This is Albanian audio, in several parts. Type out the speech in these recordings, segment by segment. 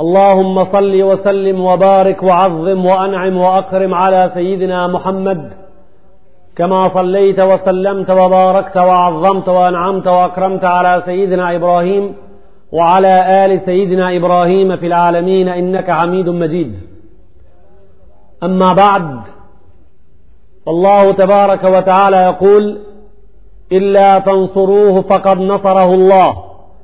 اللهم صل وسلم وبارك وعظم وأنعم وأكرم على سيدنا محمد كما صليت وسلمت وباركت وعظمت وأنعمت وأكرمت على سيدنا إبراهيم وعلى آل سيدنا إبراهيم في العالمين إنك حميد مجيد أما بعد والله تبارك وتعالى يقول إلا تنصروه فقد نصره الله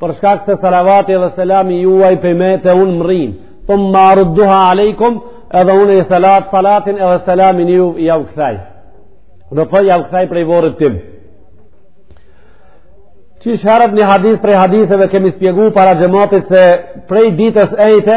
Për shkak se salavati dhe selami juaj pe me te unë mrrin, thumma arudduha alejkum, edhe unë salat, salatin edhe selamin ju jau kthej. Do të thotë jau kthej prej vorrit tim. Qysh herët një hadith prej haditheve kemi shpjegu para xhematit se prej ditës ejte,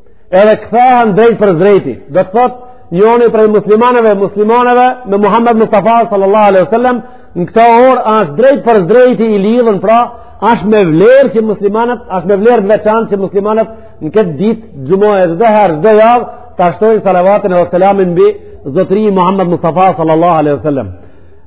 Edhe kthehen drejt për drejti. Do të thotë, njoni prej muslimanëve, muslimanëve, me Muhammed Mustafa sallallahu alaihi wasallam, në këto orë është drejt për drejti i lidhën, pra është me vlerë që muslimanët, është me vlerë të veçantë që muslimanët në këtë ditë xhumoje, çdo herë, çdo javë, ta shtojnë salavatin e selamin mbi zotri Muhammed Mustafa sallallahu alaihi wasallam.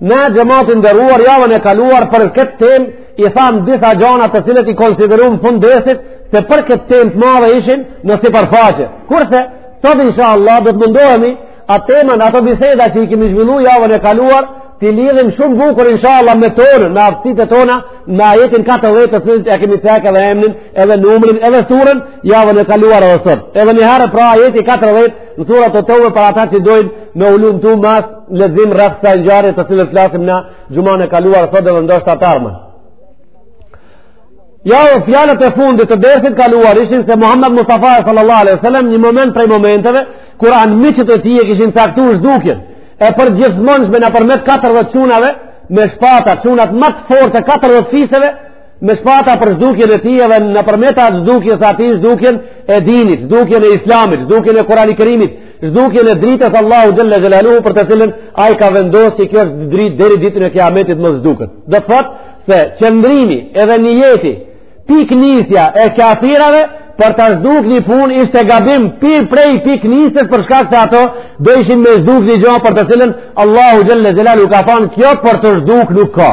Ne, xhemat i nderuar, javën e kaluar për këtë temë i thamë disa gjana të cilat i konsiderum fund dersit se për këtë temë të madhe ishin në sipërfaqe. Kurse, sot insha Allah do të mundohemi atë temën, ato biseda që i kemi zhvillu javën e kaluar t'i lidhim shumë bukur insha Allah me tonë, me aftësitë tona me ajetin 40 të cilët e kemi cekë edhe emnin edhe numrin edhe surën javën e kaluar edhe sot. Edhe një herë pra ajeti 40 Në suret et-Teube për ata që dojnë me hulumtu mas në lexim rreth ksaj ngjarje të cilët flasim në xhumanë e kaluar, sot dhe ndoshta t'ardhmen. Ja, fjalët e fundit të dersit kaluar ishin se Muhammed Mustafa sallallahu alaihi wasallam një moment prej momenteve kur anmiqtë e tij e kishin caktu zhdukjen e përgjithmonshme nëpërmjet 40 çunave me shpata çunat më të fortë e 40 fiseve Me shpata për zhdukjen e tij edhe nëpërmjet zhdukjes së tij zhdukjen e dinit, zhdukjen e islamit, zhdukjen e Kurani Kerimit, zhdukjen e dritës Allahut xhelle xhelaluhu për të cilën ai ka vendosë që kjo është dritë deri ditën e kiametit më s'zhduket. Do të thotë se qëndrimi edhe nijeti, pikënisja e kafirave për ta zhduk një punë ishte gabim pir prej pikënisjes për shkak se ato dojshin me zhduk një gjo për të cilën Allahu xhelle xhelaluhu ka thonë kjo për të zhduk nuk ka.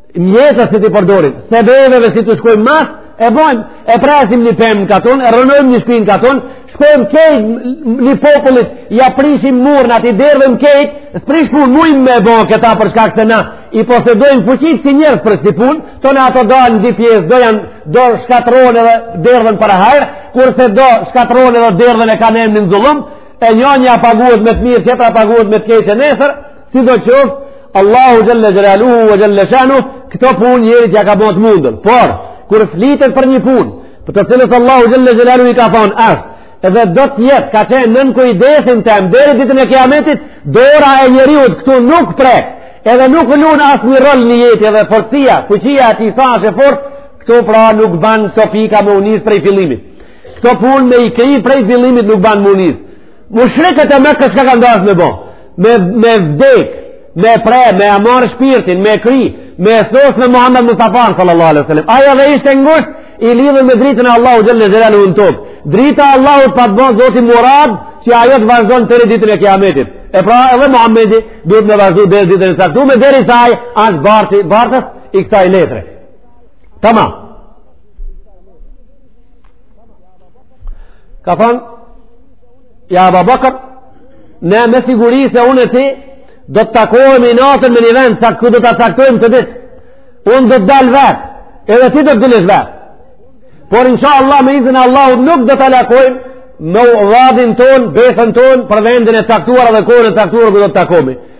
mjeta si t'i përdorim, sebeveve si të shkojmë mas, e bojmë, e presim një pemë në katun, e rënojmë një shpi në katun, shkojmë kejtë një popullit, ja prishim murin atij derve në kejtë, së prish punë mujmë me bo këta për shkak se na, i posedojmë fuqitë si njerëz për ksi punë, tana ato dahen në dy pjesë, do janë do shkatrrohen edhe derdhen për hajr, kurse do shkatrrohen edhe derdhen e ka emnin zullum, e njonja paguhet me të mirë, tjetra paguhet me të keqe nesër, Sido qoftë, Allahu xhelle xhelaluhu ve xhelle shanuhu, këto punë njerit ja ka bo të mundun. Por, kur flitet për një punë, për të cilën Allahu xhelle xhelaluhu ka thonë ashtë, edhe do të jetë, ka qenë nën kujdesin tem, deri ditën e kiametit, dora e njeriut këtu nuk prek, edhe nuk lun asnjë rol, nijeti edhe forcia, fuqia e tij sa është e fortë, këto pra nuk banë këto pika me u nis prej fillimit. Këto punë me i kry prej fillimit nuk banë me u nis. Mushrikët e Mekës çka kanë dashtë me bo. me, me vdek, me pre, me ja marr shpirtin, me kry, me sos me Muhammed Mustafa, sallallahu alaihi sallam. Ai edhe ishte ngusht i lidhur me dritën e Allahut xhel-le xhelaluhu në tokë. Drita e Allahut pat bënë Zoti murad, që ajo të vazhdon deri ditën e kiametit. E pra edhe Muhammedi duhet me vazhdu deri ditën e caktume, deri sa ai ashtë barti, bartës i kësaj letre. Tamam. ka thënë ja Abu Bakr ne me siguri se unë e ti do të takohemi natën me një vend cak ku do ta caktojmë të dytë unë do të dalë vetë edhe ti do të dilësh vetë por insha Allah me izin e Allahut nuk do ta lakojmë me u vadin tonë, besën tonë, për vendin e caktuar dhe kohën e caktuar ku do të takomi.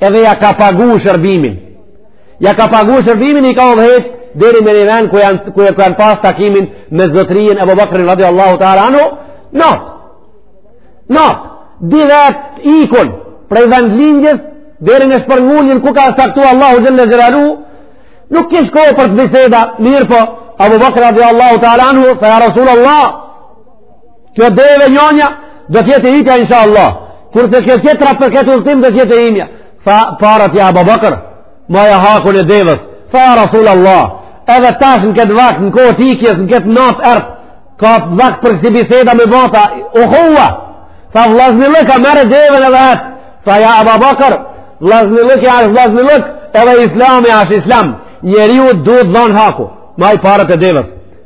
edhe ja ka pagu shërbimin ja ka pagu shërbimin i ka udhëheq deri me një vend ku janë ku kanë pas takimin me zotrinë Abu Bakr radiallahu ta'ala anhu nat nat duhet ikun prej vendlindjes deri në shpërnguljen ku ka caktu Allahu xhel-le xhelaluhu nuk kish kohë për të biseda mirëpo Abu Bakr radiallahu ta'ala anhu tha ja Rasul Allah Kjo deve njonja do të jetë e jotja insha Allah. Kurse kjo tjetra për këtë udhtim do të jetë e imja. Tha paret ja Abu Bakr, maje hakun e devës. Tha ja Rasul Allah, edhe tash në këtë vakt, në kohë t'ikjes, në këtë natë t'errt, ka vakt për kësi biseda me vata, u hua. Tha vllaznillëk a, merre devën edhe atë. Tha ja Abu Bakr, vllaznillëki është vllaznillëk, edhe islami është islam. Njeriut duhet dhanë haku, maji paret e devës.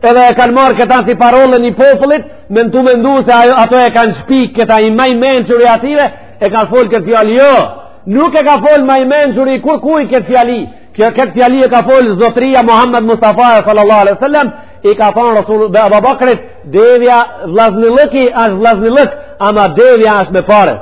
Edhe e kanë marrë këta si parolë një popullit, me në të mendu se ajo, ato e kanë shpik këta i maj menqër i ative, e kanë folë këtë fjali, jo, nuk e ka folë maj menqër i kurkuj këtë fjali, kjo këtë fjali e ka folë zotria Muhammed Mustafa sallallahu alai sallam, i ka thonë Rasulullahi Aba Bakrit, devja vllaznillëki ashtë vllaznillëk, ama devja ashtë me pare.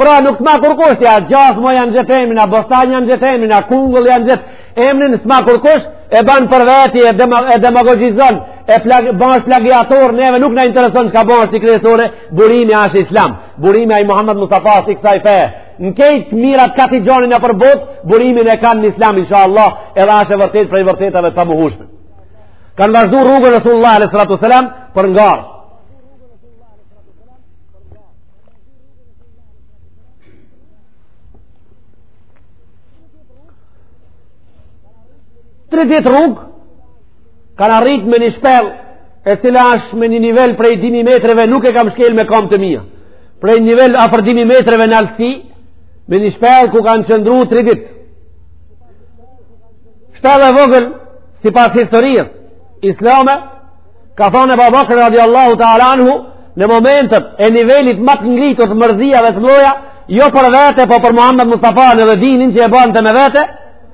Pra nuk të ma kërkush, ja gjasë moj janë gjithë emina, bostan janë gjithë emina, kungull janë gjithë emnin, së ma kërkush, e banë për veti, e, dema, e demagogizon, e plag, banë është plagiator, neve nuk na intereson çka banë, është kryesore, burimi ashtë islam, burimi a i Muhammed Mustafasë i kësaj fe, në krejt t'mirat ka t'i gjoni nëpër botë, burimin e kanë në islam, insha Allah, edhe ashtë e vërtetë prej vërtetave të pamohushme. Kanë vazhdu rrugën Rasulullah a.s. për ngarë. 3 ditë rrugë kanë arrit me një shpellë e cila është me një nivel prej dy mijë metreve nuk e kam shkel me kambë të mia prej një nivel afër dy mijë metreve në nalësi me një shpellë ku kanë qëndru 3 ditë shpellë e vogël sipas historisë islame ka thonë Ebu Bekër radiallahu ta'ala anhu në momentet e nivelit më të ngritur të mërzia dhe të mloja jo për vete po për Muhammed Mustafanë edhe dinin që e bante me vete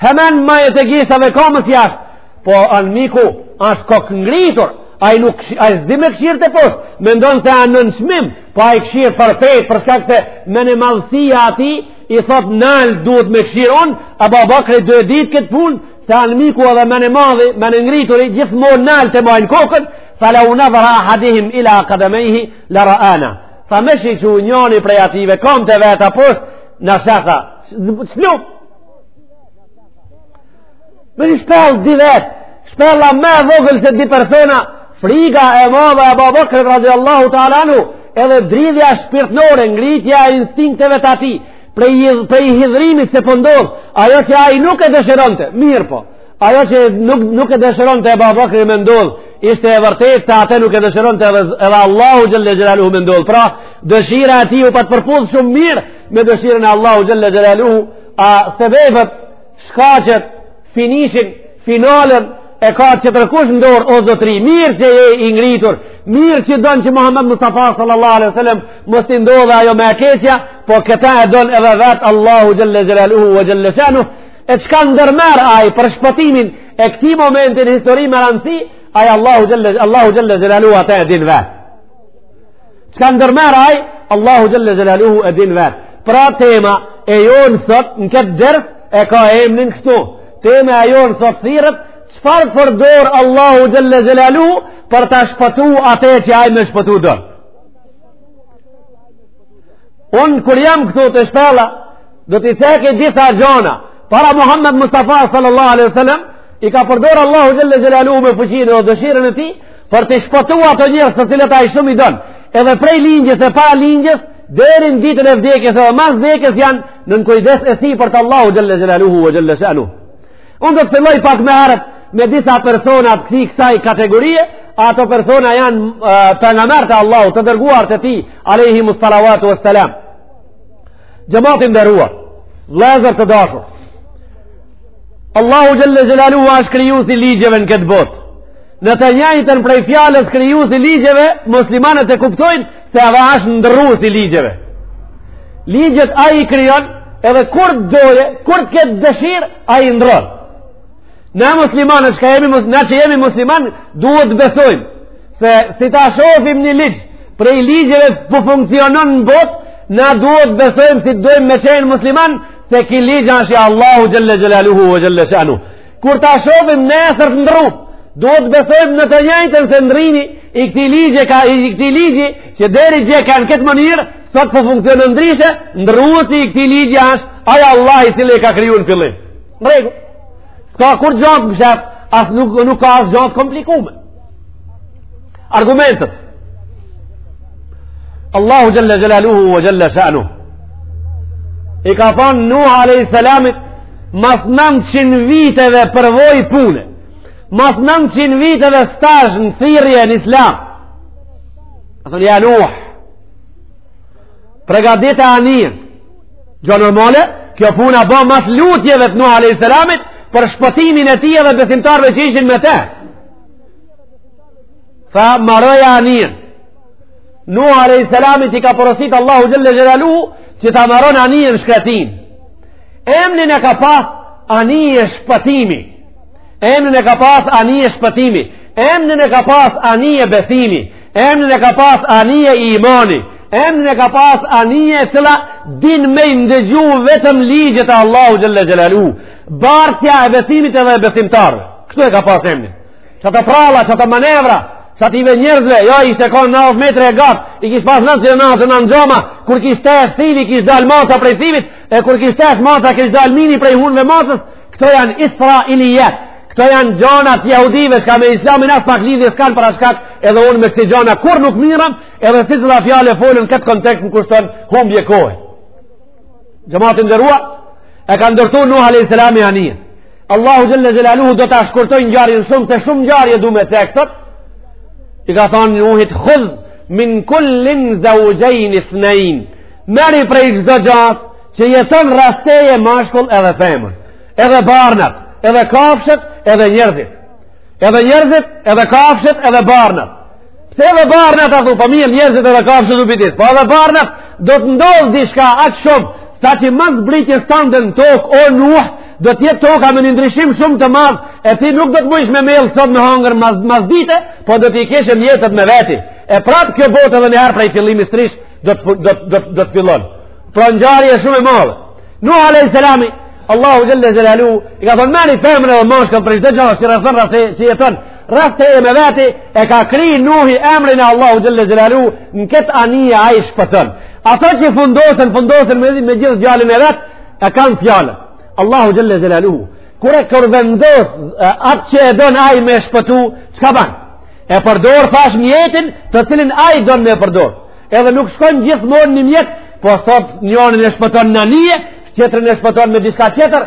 Hemen ma e të gjisa dhe komës jashtë, po anmiku ashtë kokë ngritur, ai nuk ai s'di me kshyrë te poshtë, mendon se anë në shmim, po ai kshyr përpjetë, për shkak se mendjemadhësia e tij, i thot nalt duhet me kshyrë unë, Ebu Bekri e ka ditë këtë punë, se anmiku edhe mendjemadhi, mendjengrituri gjithmonë nalt e majnë kokën, fa lau nedhara ahaduhum ila kademejhi la raana. Fa me shiqu njoni prej atyve, komtë e veta poshtë, në shaka, Shluk! Me një shpellë dy vetë, shpella më e vogël se dy persona, friga e madhe e Ebu Bekrit radiallahu ta'ala anhu, edhe dridhja shpirtnore, ngritja e instinkteve të atij, prej, prej hidhërimit se po ndodh, po ajo që ai nuk e dëshironte, mirëpo, ajo që nuk, nuk e dëshironte Ebu Bekri me ndodh, ishte e vërtetë se atë nuk e dëshironte edhe, edhe Allahu Gjelle Gjelaluhu me ndodh, pra dëshira e tij u pat përputh shumë mirë, me dëshirën e Allahu Gjelle Gjelaluhu e sebebet shkaqet finishin finalen e ka tjetërkush në dorë o zotëri mirë që je i ngritur mirë që don që Muhammed Mustafa sallallahu alaihi sallam mos t'i ndodhë ajo më e keqja po këtë e don edhe vetë Allahu Gjelle Gjelaluhu ve Gjelle Shanuhu e çka ndërmerr ai për shpëtimin e këtij momenti në histori me rëndësi ai Allahu Gjelle Gjelaluhu atë e din vetë Çka ndërmerr ai, Allahu Gjelle Gjelaluhu e din vetë. Pra tema e jonë sot në këtë ders e ka emnin kështu. Tema e jonë sot thirret, çfarë përdor Allahu Gjelle Gjelaluhu për ta shpëtu atë që ai me shpëtu do. Unë kur jam këtu të shpella, do t'i cek disa gjona. Para Muhammed Mustafa sallallahu alaihi sallam, i ka përdor Allahu Gjelle Gjelaluhu me fuqinë dhe dëshirën e tij, për t'i shpëtu ata njerëz të cilët ai shumë i don, edhe prej lindjes e para lindjes, deri në ditën e vdekjes edhe mas vdekjes janë nën kujdes e sipër të Allahu Gjelle Gjelaluhu ve Gjelle Shanuhu. Unë do të filloj pak më herët me disa persona të kësi kësaj kategorie, ato persona janë uh, pejgamberë të Allahu të dërguar të tij, alejhimus salavatu ve selam. Xhemat i nderuar, vëllezër të dashur, Allahu xhelle xhelaluhu ashtë krijuesi i ligjeve në këtë botë. Në të njajtën prej fjalës krijuesi i ligjeve, muslimanët e kuptojnë se edhe ashtë ndërruesi i ligjeve. Ligjet ai i krijon edhe kur të dojë, kur të ketë dëshirë, ai i ndërron. Ne muslimanët, që jemi, na që jemi musliman, duhet të besojmë se si ta shofim një ligj, prej ligjeve po funksionon në botë, na duhet të besojmë si të dojmë me qenë musliman, Se ki ligj ashtë i Allahu xhelle xhelaluhu ve xhelle shanuhu. Kur ta shofim nesër të ndrru, duhet të besojmë në të njëjtën se ndrrimi i këti ligji, ka, i këti ligji që deri dje ka në këtë mënyrë, sot po funksionon ndryshe, ndrruesi i këti ligji është aj Allah i cili e ka kriju në fillim. Në rregull, s'ka kurgja të mshef, as nuk, nuk ka asgja të komplikume. Argumentet. Allahu xhelle xhelaluhu ve xhelle shanuhu. I ka thon Nuh alejhi selamit mas 900 viteve përvojë pune. Mas 900 viteve stazh në thirrje në Islam. Ka thon ja Nuh. Pregadite anijen. Kjo normale, kjo punë u ba mas lutjeve të Nuh alejhi selamit për shpëtimin e tij dhe besimtarëve që ishin me të. Tha maroje anijen. Nuh a.s. i ka porosit Allahu xhelle xhelaluhu që ta maron anijen n'shkretinë. Emnin e ka pas anije shpëtimi. Emnin e ka pas anije shpëtimi. Emnin e ka pas anije besimi. Emnin e ka pas anije imani. Emnin e ka pas anije e cila din me i ndëgju vetëm ligjet e Allahu xhelle xhelaluhu. Bartja e besimit edhe e besimtarve. Kështu e ka pas emnin. Qato prralla, qato manevra qative njerëzve, jo, ishte kanë 90 metre e gatë, i kish pas 99 xhama, kur kish tesh thivi, kish dalë maca prej thivit, e kur kish tesh maca, kish dalë mini prej hunve macës, këto janë israilijate. Këto janë gjana të jahudive, çka me islamin aspak lidhje s'kanë për at shkak edhe unë me kësi gjana kurr nuk mirrem, edhe secila fjalë e folun në këtë kontekst më kushton humbje kohe. Xhemat i nderuar, e ka ndërtu Nuh a.s. anijen. Allahu xhelle xhelaluhu do ta shkurtoj ngjarjen shumë, se shumë ngjarje du me cek sot. I ka thonë Nuhit, hudh min kullin zeuxhejn ithnejn. Merri prej çdo gjas, që jeton rreth teje mashkull edhe femën. Edhe barnat, edhe kafshet, edhe njerëzit. Edhe njerëzit, edhe kafshet, edhe barnat. Pse edhe barnat a thu, po mirë njerëzit edhe kafshët u mbytën, po edhe barnat do të ndodhë diçka aq shumë, sa që mas zbritjes tënde n'tokë o Nuh, do të jetë toka me një ndryshim shumë të madh, e ti nuk do të mujsh me mjell sot me hangër mas, mas dite, po do t'i kesh mjetet me veti. E prap kjo botë edhe një herë prej fillimi sërish do të do të do të fillon. Pra ngjarje shumë e madhe. Nuh alejhi selam, Allahu Xhele Xhelaluhu, i ka thonë merr ni femër edhe mashkull prej çdo gjë, si rrethon rreth si jeton, Rreth teje me veti e ka kry Nuhi emrin e Allahu Xhele Xhelaluhu në këtë anije ai shpëton. Ata që fundosen, fundosen me, me gjithë gjallin e vet, e kam fjalën. Allahu Xhele Xhelaluhu, kur e, kur vendos atë që e don ai me shpëtu, çka ban? E përdor thash mjetin të cilin ai don me përdor. Edhe nuk shkon gjithmonë një mjet, po sot njërin e shpëton në anije, tjetrin e shpëton me diçka tjetër,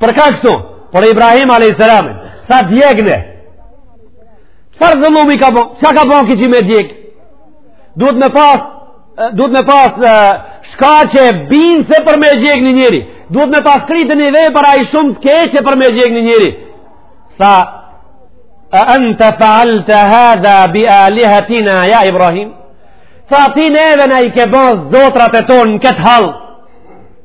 Për kaq kështu, por Ibrahim a.s. Tha djegne. Çfarë zullumi ka bon? Ça ka bon keq me djeg? Duhet me pas, duhet me pas shkaqe bindëse për me djeg një njeri. Duhet me pas kry një vepër ai shumë të keqe për me djeg një njeri. Tha, e ente fealte hadha bi alihatina ja Ibrahim? Tha ti neve na i ke bon zotrat e tonë në këtë hall?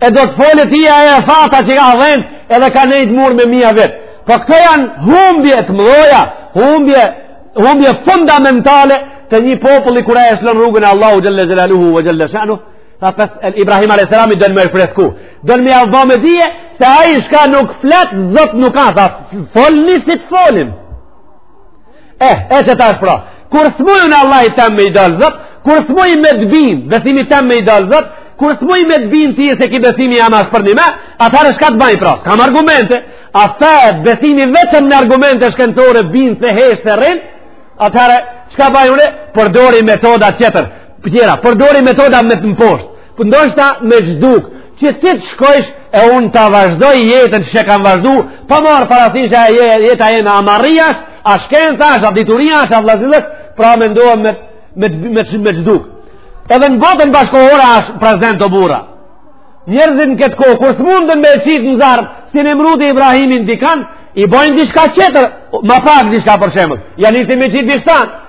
e do të folet ti e e fata që ka dhen edhe ka nejt mur me mija vet po këto janë humbje të mdhaja humbje, humbje fundamentale të një populli kur ai e lshon rrugën e Allahu xhele xhelaluhu ve xhele shanuhu tha fes'el Ibrahim a.s. don me i fresku don me jav bo me dije se ai shka nuk flet zot nuk a tha folni si të folim Eh, e qe tash pra, kur s'muj une Allahit tem me i dalë zot, kur s'muj me t'bind, besimit tem me i dalë zot, kur s'muj me t'bind ty se ky besimi jem asht përnjime, atëherë shka të baj pra, kam argumente, a është besimi vetëm në argumente shkencore bindëse hesht se rrin, atëherë, çka baj une, përdori metoda tjetër, tjera, përdori metoda me të mposht, Po ndoshta me zhduk, që ti të shkojsh e unë ta vazhdoj jetën që kam vazhdu, pa marrë parasysh a jeta jonë a marri asht, a shkenca asht, a dituri asht, a vllazillëk, pra mendohen me, me, me, me zhduk. Edhe në botën bashkëkohore asht prezent o burra. Njerëzit në këtë kohë, kur s'munden me e qitë në zjarr, si Nemrudi Ibrahimin dikan, i bojnë diçka tjetër, ma pak diçka për shembull, ja nisin me qitë dishtanë,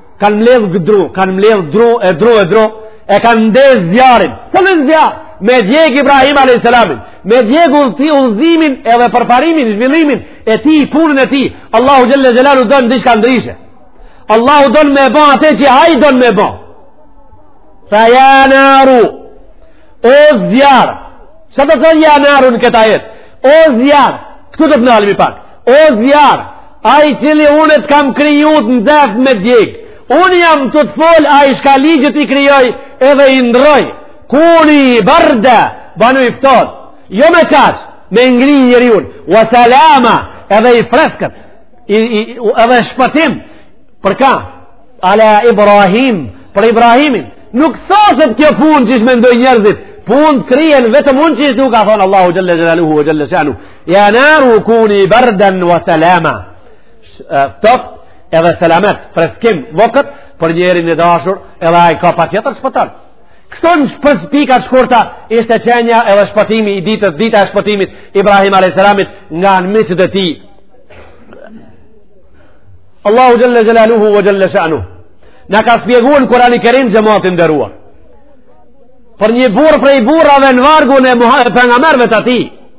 kanë mledhë dru, kanë mledhë dru, e dru, e dru, e kanë ndezë zjarrin, sollën në zjarr, me djeg Ibrahim a.s. me djeg udhë, udhëzimin edhe përparimin, zhvillimin, e tij, punën e tij, Allahu Xhele Xhelaluhu don diçka ndryshe, Allahu don me ba atë që ai don me ba, tha ja naru, o zjarr, ça do t'thotë ja naru në këtë ajet, o zjarr, këtu do të nalemi pak, O zjarr, ai cili unë të kam kriju të nxeft me djeg, unë jam tu të fol, ai shka ligjet i krijoj edhe i ndrroj, kuni barda, banu i ftoft, jo me kaq, me ngri njeriun, wa salama, edhe i freskët, i, i, edhe shpëtim, për ka, ala Ibrahim, për Ibrahimin, nuk soset kjo punë qysh mendojnë njerëzit, punët kryhen vetëm unë qysh du, ka thonë Allahu xhelle xhelaluhu, xhelle shanuhu, Ja naru kuni bardan wa salama. Ftoft edhe selamet, freskim, vokët për njerin e dashur, edhe ai ka patjetër shpëton. Kështu nëpër pika shkurta ishte qenja edhe shpëtimi i ditës, dita e shpëtimit Ibrahim a.s. nga anmiqt e tij. Allahu xhelle xhelaluhu ve xhelle shanuhu na ka shpjegu në Kurani Kerim, xhemat i nderuar. Për një burrë prej burrave në vargun e, e pengamerve të tij.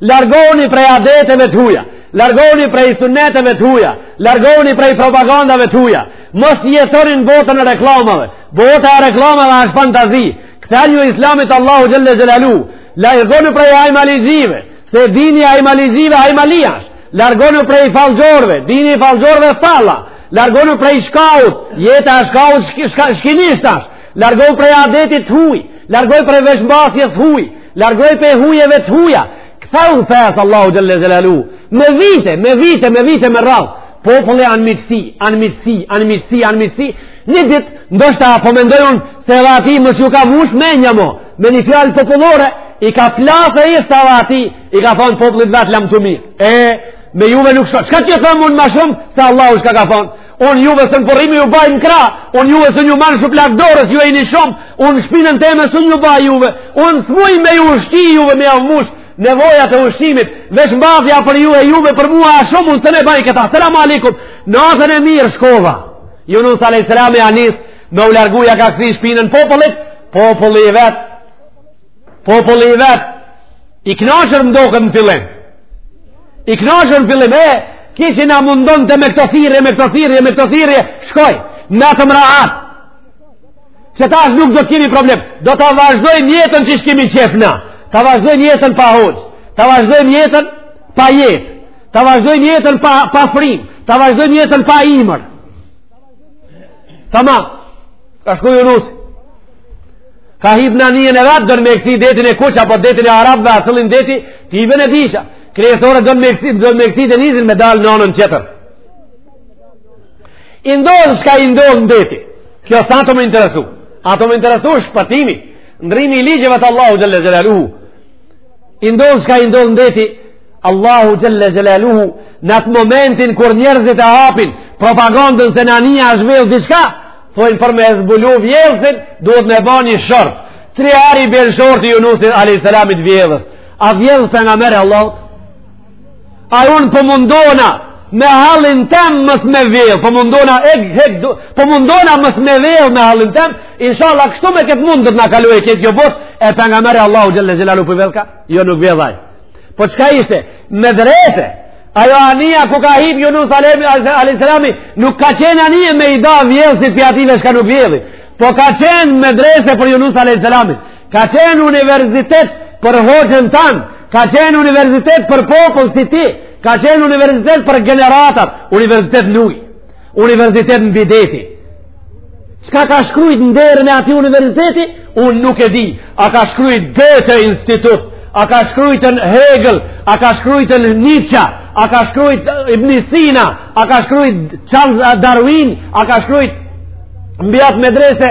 Largoni prej adeteve të huja, largoni prej suneteve të huja, largoni prej propagandave të huja. Mos jetoni n'botën e reklamave. Bota e reklamave asht fantazi. Kthenju Islamit Allahut xhelle xhelalu. Largoni prej hajmalixhive, se dini i hajmalixhive hajmali asht. Largoni prej fallxhorëve, dini i fallxhorëve fall a. Largoni prej shkaut, jeta e shkaut shkinisht asht. Largou prej adetit huj, largou prej veshmbathjes huj, largou prej hujeve të huja. Ktheju fesë Allahut xhelle xhelalu. Me vite, me vite, me vite me radhë. Populli anmiqsi, anmiqsi, anmiqsi, anmiqsi. Një ditë ndoshta po mendoj un se edhe atij më ju ka mush me një mo, me një fjalë popullore i ka plasë e i stava atij, i ka thonë popullit vet lamtumirë. E, me juve nuk shko. Shka që them unë ma shumë, se Allahu shka ka thonë. Unë juve s'un po rri me ju baj në krah, unë juve s'un ju maj n'shuplakë dorës, ju jeni shumë, unë shpinën teme s'un ju baj juve, unë s'muj me ju ushqi juve me jav mush nevojat e ushqimit, veshmbathja për ju e juve për mua a shumë, unë s'un e baj këta, selamu alejkum, natën e mirë shkova, Junus alejhi selam ja nis me u largu, ja ka kthi shpinën popullit, populli i vet, populli i vet, i knaqur më doket në fillim, i knaqur në fillim, e, ky që na mundonte me këto thirrje, me këto thirrje, me këto thirrje, shkoi, metëm rahat, se tash nuk do të kemi problem, do ta vazhdojmë jetën qysh kemi qef na, ta vazhdojmë jetën pa hoxhë, ta vazhdojmë jetën pa ajet, ta vazhdojmë jetën pa, pa frymë, ta vazhdojmë jetën pa emër, tamam, ka shku Junus, ka hip në anijen e vet, don me këcy detin e kuq, apo detin e arabëve, a cilin deti, ti i bënë e disha. Kryesore don me këcy, don me këcy denizin me dalë në anën tjetër. I ndodhë shka i ndodhë në deti. Kjo s'asht me interes. Asht me interes shpëtimi, ndrrimi i ligjeve të Allahut Xhelle Xhelaluhu. I ndodhë shka i ndodhë në deti, Allahu Xhelle Xhelaluhu, në atë momentin kur njerëzit e hapin propagandën se në anija është vjellë Thojnë për me e zbulu vjellësin, duhet me ba një short. Tri herë i bjen shorti Junusit a.s. vjellës. A vjellës pejgamberi i Allahut? A unë po mundohna me hallin tem mos me vjellë, po mundohna e gjekë, po mundohna mos me vjellë me hallin tem, inshallah kështu me këtë mund do t'na kalojë këtë kjo botë, e pejgamberi i Allahut xhelle xhelaluhu po vjellka, jo nuk vjell ai. Po çka ishte? Medrese, Ajo anija ku ka hip Junus alejhi selami nuk ka qenë anije me i da vjellësit prej atyve shka nuk vjellin. Po ka qenë medrese për Junus alejhi selamin. Ka qenë universitet për hoxhën tanë. Ka qenë universitet për popull si ti. Ka qenë universitet për gjeneratat. Universitet në ujë. Universitet mbi deti. Çka ka shkrujt në derën e atij universiteti, unë nuk e di. A ka shkrujt Goethe Institut, a ka shkrujtën Hegel, a ka shkrujtën Nietzsche, a ka shkrujt Ibn Sina, a ka shkrujt Charles Darwin, a ka shkrujt mbi at medrese,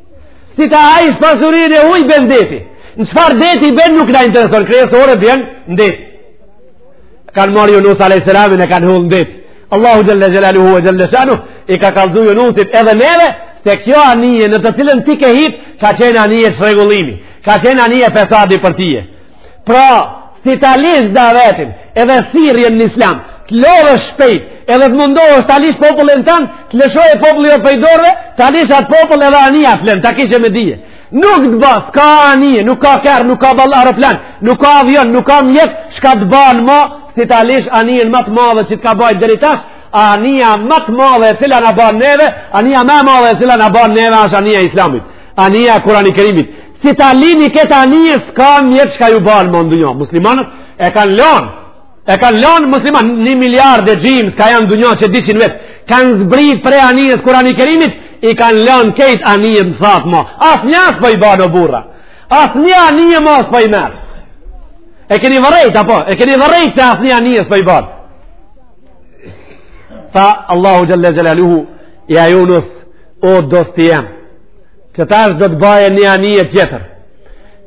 Si ta hajsh pasurinë e huj bjen n'deti. Në çfarë deti bjen nuk na intereson. Kryesore bjen në deti. Kanë marrë Junus a.s. e kanë hull në deti. Allahu xhelle xhelaluhu ve xhelle shanuhu i ka kallzu Junusit edhe neve se kjo anije në të cilën ti ke hip ka qenë anije shrregullimi. Ka qenë anije fesadi për tije. Pra, si ta lish davetin, edhe thirrjen në islam, të lodhe shpejt, edhe të mundohë është ta lish popullin tanë, ta lëshojshe popullin prej dorve, ta lish atë popull edhe anija t'len, ta kishe me dije. Nuk të ban, s'ka anije, nuk ka kerr, nuk ka balë aeroplan, nuk ka avion, nuk ka mjet, shka të ban ma, si ta lish anijen më të madhe që të ka bajt deri tash, anija më të madhe e cila na ban neve, anija më e madhe e cila na ban neve është anija e Islamit. Anija e Kur'ani Kerimit. Si ta lini këtë anije s'ka mjet çka ju ban ma n'dunja. Muslimanët e kanë lanë. E kanë lanë muslimant një miliard e gjimës çka janë n'dunja që dishin vetë. Kanë zbrit pre anijës kur anë i kerimit, i kanë lanë krejt anijet n'thatë ma. Asnja s'po i ban o burra. Asnjë anije ma s'po i merr. E keni vërrejt, apo? E keni vërrejt se asnjë anije s'po i ban. Tha Allahu Xhelle Xhelaluhu, ja Junus, o dosti jem. Që tash do të baje një anije tjetër.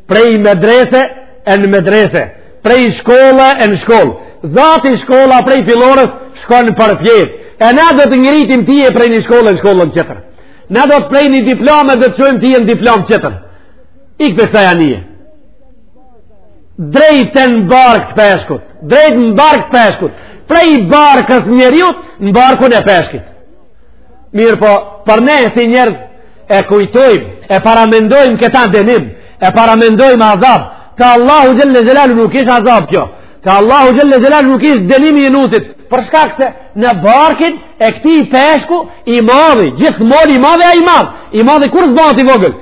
Prej medrese e në medrese. Prej shkolle e në shkollë. Zati shkolla prej fillores shkon përpjetë. E na do të ngritim tye prej një shkolle në shkollën tjetër. Na do të prej një diplome do të çojmë tye në diplomë tjetër. Ik prej ksaj anije. Drejt në bark të peshkut. Drejt në bark të peshkut. Prej barkës së njeriut në barkun e peshkit. Mirëpo, për ne si njerëz e kujtojmë, e paramendojmë këtë denim, e paramendojmë azab, ka Allahu xhel-le xhelaluhu nuk ish azab kjo, ka Allahu xhel-le xhelaluhu nuk ish denimi i Junusit, për shkak se në barkin e këtij peshku i madhi, gjithë mali i madhi ai madhi, i madhi kur së bëhët i vogël,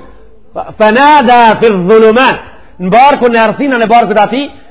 fe nada fi dhulumat, në barku në errsinë në barkut të atij,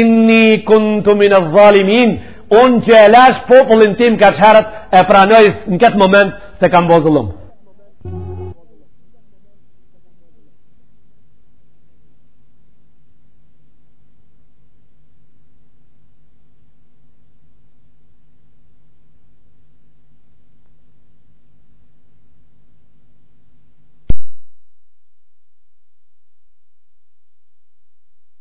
Inni kuntu min az-zalimin, unë që e lash popullin tim kaherët e pranoj në këtë moment se kam bo zullum.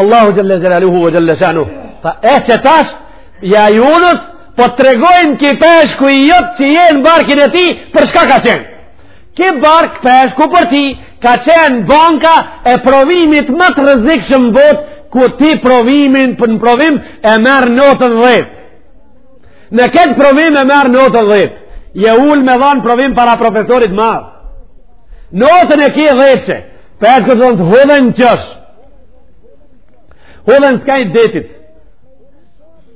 Allahu xhel-le xhelaluhu ve xhel-le shanuhu tha e qe tash ja Junus po të tregojnë ky peshku i jot që je n' barkin e tij për shkak ka qenë ky bark peshku për ti ka qenë banka e provimit ma të rrezikshëm n'botë ku ti provimin për në provim e merr notën dhjetë në këtë provim e merr notën dhjetë je ulë me dhanë provim para profesorit marrë notën e ke dhjetë që Peshkut të hodhen në qësh. Hodhen skaj detit.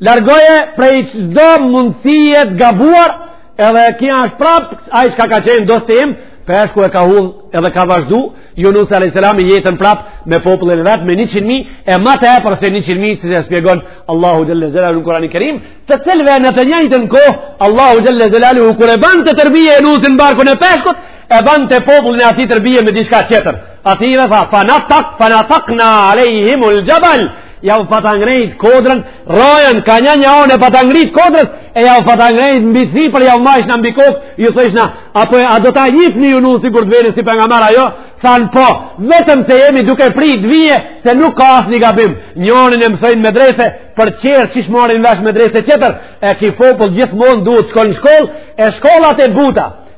Largoje prej çdo mundësie të gabuar edhe kjo është prap, ai çka ka qenë do së peshku e ka hudh edhe ka vazhdu, Junusi a.s. jetën prap me popullin e vet me 100.000, e ma tepër se 100.000, siç e shpjegon Allahu xhel-le xhelaluhu në Kurani Kerim, të cilve në të njajtën kohë, Allahu xhel-le xhelaluhu kur e bante terbije Junusin n'barkun e peshkut, e bante popullin e atij terbije me diçka tjetër. Atij dhe tha, fa natak, fa natakna alejhimul xhabal, ja u pata ngrejt kodrën, rojen, ka një një anë e pata ngrejt kodrës, e ja u pata ngrejt mbi si, për ja u majshna mbi kokë, ju thojshna, apo e, a do ta njihni Junusin kur të veri si për nga maraj jo, thanë po, vetëm se jemi duke prit të vije, se nuk ka asnjë gabim, njerin e mëson medrese, për tjerë që s'marrin vesh medrese tjetër, e ky popull gjithmonë duhet shkollë në shkollë, e shkollat e buta,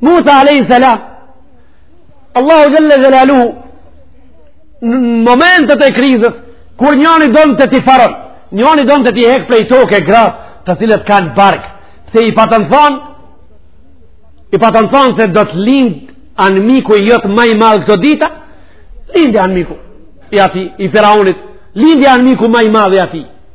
Musa alayhi salam Allahu jalla jalalu në momentet e krizës kur njëri donte t'i faron njëri donte t'i hek prej toke gratë të cilat kanë bark pse i patën thon i patën thon se do të lind anmiku i jot ma i madh këto dita lindi anmiku i atij i Firaunit lindi anmiku ma i madh i atij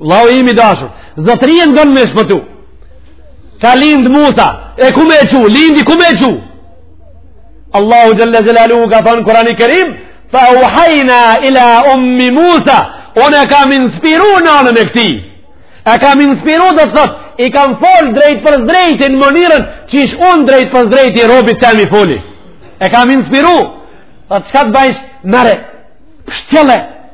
Vlau im i dashur, zotërinë don me shpëtu. Ka lind Musa, e ku me e çu? Lindi ku me e çu? Allahu jalla jalalu ka thon Kur'ani Kerim, fa uhayna ila ummi Musa, unë e kam inspiru nanën e këtij. E kam inspiru do thot, i kam fol drejtpërdrejt në mënyrën qysh un drejtpërdrejt robit tem i foli. E kam inspiru. Atë çka të bajsh, merre. Pshtjelle,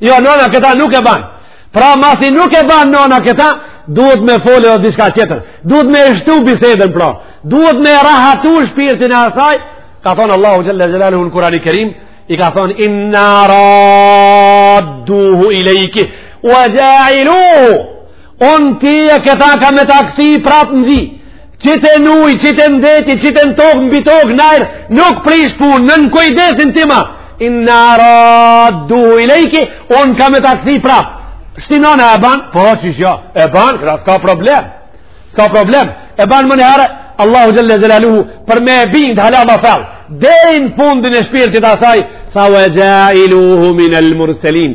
Jo, nona këta nuk e ban. Pra masi nuk e ban nona këta, duhet me fol edhe diçka tjetër. Duhet me e shtu bisedën pra. Duhet me e rahatu shpirtin e asaj. Ka thonë Allahu Gjelle Gjelalu në Kurani Kerim, i ka thonë inna radduhu ilejki, ue gjailuhu, Unë ty këta kam me ta kthy prapë në gji. Qite n'ujë, qite n'deti, qite nën tokë, mbi tokë, n'ajër, nuk prish punë, nën kujdesin tim a. Inna radduhu ilejki, unë kam me ta kthy prapë. Shti nona e ban? Po, qysh jo, e ban, këta s'ka problem. S'ka problem. E ban menjëherë, Allahu Gjelle Gjelaluhu, për me e bindë, hala ma fell. Deri n' fundin e shpirtit asaj, tha ue gjailuhu minel-murselin.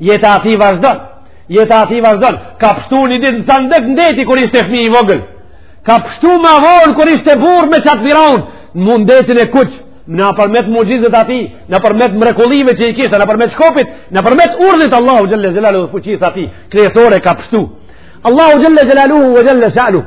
Jeta atij vazhdon, jeta atij vazhdon, ka pështu një ditë në sandëk në deti kur ishte fmij i vogël, ka pështu ma vonë kur ishte burrë me qatë Firaun, mu n'Detin e Kuq, nëpërmet muxhizet atij, nëpërmet mrekullive që i kishte, nëpërmet shkopit, nëpërmet urdhit Allahu Gjelle Gjelalu dhe fuqisë atij, kryesore ka pështu. Allahu Gjelle Gjelalu ue Gjelle Shanuhu,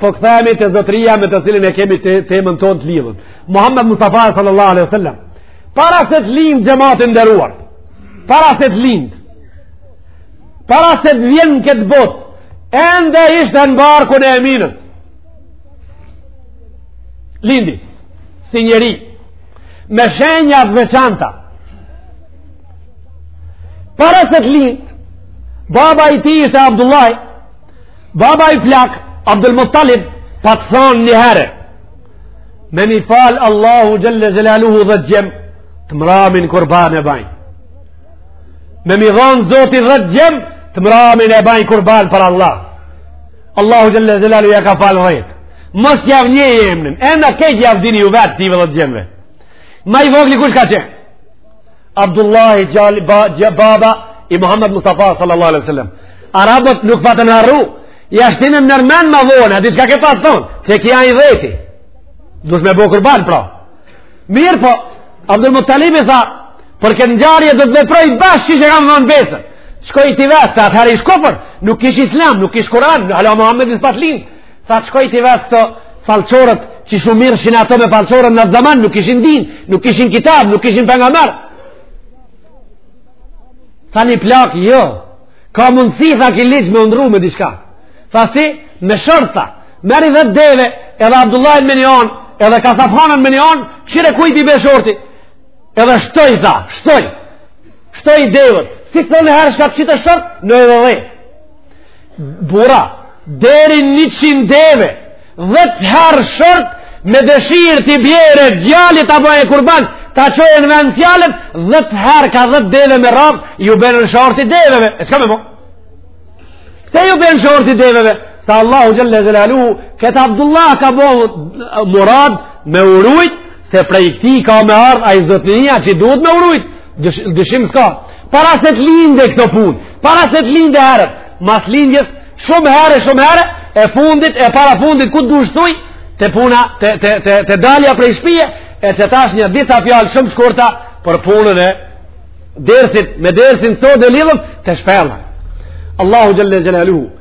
Po kthehemi te zotëria me të cilin e kemi temën tonë të lidhun. Muhammed Mustafa sallallahu alaihi sallam. Para se të lindë xhemat i nderuar. Para se të lindë. Para se të vjen në këtë botë. Ende ishte në barkun e Eminës. Lindi. Si njeri. Me shenja të veçanta. Para se të lindë. Baba i tij ishte Abdullahi. Baba i plak, Abdul Muttalib, pat thonë një herë, me m'i falë Allahu gjëlle gjëleluhu dhetë djem, të mramin kurban e baj. Me m'i dhonë Zoti dhetë djem, të mramin e baj kurban për Allah. Allahu gjëlle gjëleluhu ja ka falë dhetë. Mos jav njeh emnin, emnat krejt jav dini ju vetë tyve dhetë djemve. Ma i vogli kush ka qenë? Abdullahi djali ba, gja, baba i Muhammed Mustafa sallallahu alaihi wasallam. Arabët nuk patën harru. Ja shtinë nërmen ma vonë, a di çka ke pas thonë, që e kja i dheti. Dush me bo kurban, pra. Mirëpo, Abdul Muttalibi tha, për këtë ngjarje do të veproj bash siç e kam dhënë besën. Shkoi t'i vesë, se atëherë ish kufër, nuk ish islam, nuk ish kuran, hala Muhammedi s'pat linë. Sa shkoi t'i vesë këto fallxhorët që shumë mirrshin ato me fallxhorët në zaman, nuk kishin din, nuk kishin kitab, nuk kishin pejgamber. Tha një plak, jo, ka mundësi, tha ki liqë me u ndru me diçka. Tha si, me short, tha, merri dhetë deve, edhe Abdullahin me një onë, edhe kasaphanën me një onë, kshyre kujt i bje shorti. Edhe shtoj, tha, shtoj, shtoj devet, si të në herë shka të qitë short, në edhe dhetë. burra deri njëqind deve dhetë herë short me dëshirë t'i bjere djalit ta boje kurban ta çojë në vend fjalët dhetë herë ka dhetë deve me radhë ju bjen shorti deveve e çka me bo? pse ju bjen shorti deveve se Allahu xhelle xhelaluhu këtë Abdullah ka bo murad me u rujt se prej këtij ka me ardh ai zotnia që duhet me u rujt dyshim s'ka Para se të linde këto punë, para se të linde herët, mas lindjes, shumë herë, shumë herë, e fundit, e para fundit, ku të dushësuj, te puna, te, te, te, te dalja prej shpije, e qe tash nja disa fjalë shumë shkurta për punën e dersit, me dersin sot do lidhëm, te shpella. Allahu Xhelle Xhelaluhu,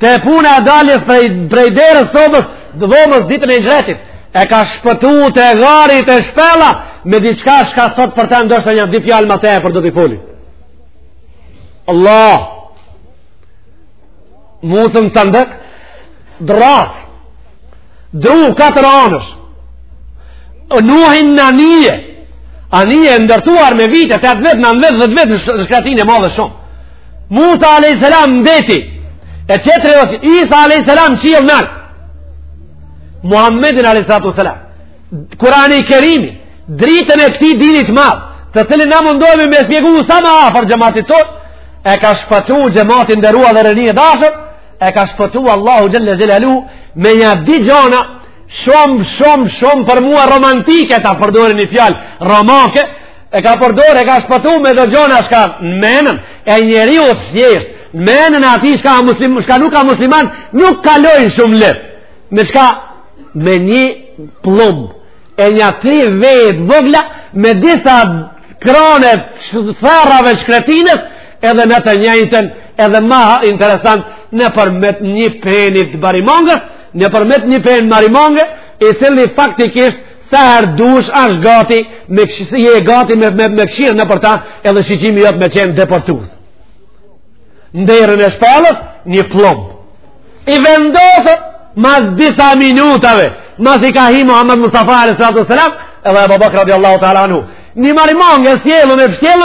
Te puna e daljes prej, prej derës sobës, dhomës ditën e hixhretit, e ka shpëtu te gari te shpella, me diçka shka sot për ta ndoshta nja dy fjalë ma tepër do t'i folim. Allahu Musën sandëk, drrasë, dru katër anësh Nuhin në anije anije e ndërtuar me vite 8 vjet, 9 vjet, 10 vjet në shkretinë e madhe shumë Musa a.s. n'deti e qetëri dhe që Isa a.s. qiell nalt Muhammedin a.s. Kurani Kerimin dritën e këtij dini të madh të cilin na mundohemi me spjegu sa ma afër xhematit tonë e ka shpëtu xhemat i nderuar dhe rini e dashur e ka shpëtu Allahu Xhelle Xhelaluhu me nja dy gjona shumë, shumë, shumë për mua romantike ta përdori një fjalë romake e ka përdor, e ka shpëtu me do gjona shka në menën e njeriut thjesht në menën e atij shka, muslim, shka nuk ka musliman nuk kalojnë shumë let me shka me një pllum e nja tri ve të vogla me disa krone të therrave shkretinës edhe në të njëjtën edhe ma interesant nëpërmet një penit të marimongës nëpërmet një penit marimongë i cili faktikisht sa her dush ashtë gati me këshirë, je gati me, me, me këshirë në për ta edhe shqimi jëtë me qenë depërtues ndërën e shpellës një plom i vendosë mas disa minutave mas i ka hi Muhammed Mustafa a.s. edhe e Ebu Bekr radiallahu ta'ala anhu një marimongë e sjell e pështjell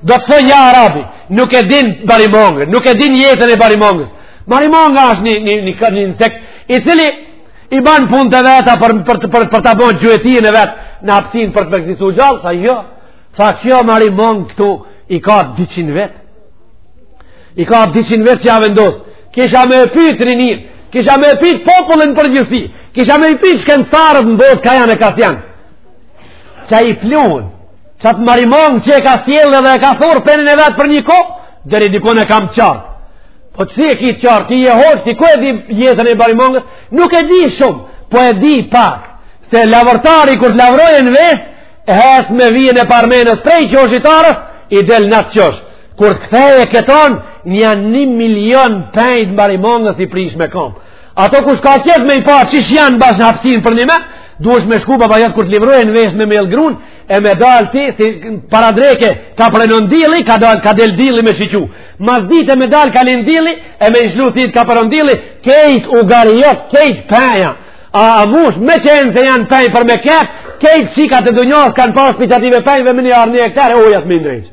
Do të thonë ja arabi, nuk e din marimongën, nuk e din jetën e marimongës. Marimonga është një një një një insekt i cili i ban punët e veta për për të për, për ta bën gjuetin e vet në hapësinë për të ekzistuar gjallë, tha kjo. Tha kjo marimong këtu i ka 200 vjet. I ka 200 vjet që ja vendos. Kisha me e pyet rininë, kisha me e pyet popullin në përgjithësi, kisha me e pyet shkencëtarët në botë ka janë e ka janë. Qai pluhun. Qatë marimong që e ka sjellë dhe e ka thurë penin e vet për një kohë, deri dikun e kam qartë. Po ti si e ki qartë, ti je hoxhë, ti ku e di jetën e marimongës, nuk e di shumë, po e di pak. Se lavërtari kur të lavrojë në vjeshtë, ec me vijën e parmendës prej qoshit arës, i del në atë qosh. Kur të kthehet këtej, një një milion penj të marimongës i prish me kambë. Ato kush ka qef me i pa qysh janë bashkë në hapësinë për një me, duhesh me shku baba jatë kur të lavrojnë në vjeshtë me mjell grun, e me dalë ti, si paradreke, ka prenon dielli, ka dalë, ka del dielli me shiqu. Masdite me dalë ka lin dielli, e me ishlu si ka prenon dielli, krejt ugari jot, krejt penja. A, a mush, me qenë se janë penj për me ketë, krejt qika të dunjohës kanë pas për qative pëjëve më një arni e këtare, o jatë më ndrejqë.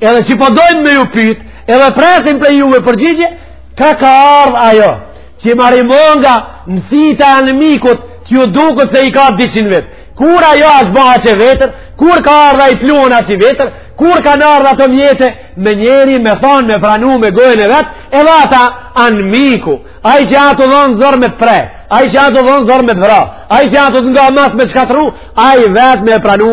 Edhe që po dojmë me ju pyt, edhe presim prej juve përgjigje, kah ka ardhë ajo, që marimonga në sytë e anmikut, që ju duk se i ka 200 vjet. Kur ajo është bë aq e vjetër, kur ka ardhë ai pluhun aq i vjetër, kur kanë ardhë ata vetë, me njeri, me thonë, me pranu, me gojën e vet, edhe ata anmiku. Ai që të ka dhonë zor me të pre, ai që të ka dhonë zor me të vra, ai që të nga mas me shkatru, ai vetë me pranu,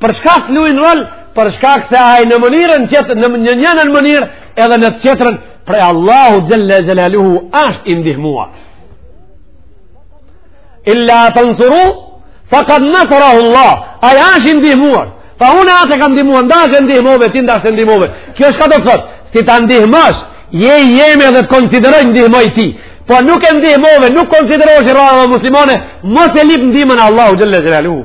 Për shka s'lujnë rol, për shka këse ajë në mënirën, në njënën mënyrë, edhe në tjetrën, prej Allahut xhele xhelaluhu, ashtë i ndihmuar. Illa tensuruhu fekad nesarahullah, ai ashtë i ndihmuar, pa unë atë e kam ndihmuar, nda është ndihmove, ti n'daç ndihmoje, kjo çka do të thotë, si ta ndihmosh, je i jemi edhe të konsideroj ndihmoj ti, po nuk e ndihmove, nuk konsideroj rrëve muslimane, mos e lyp ndihmën e Allahut xhele xhelaluhu.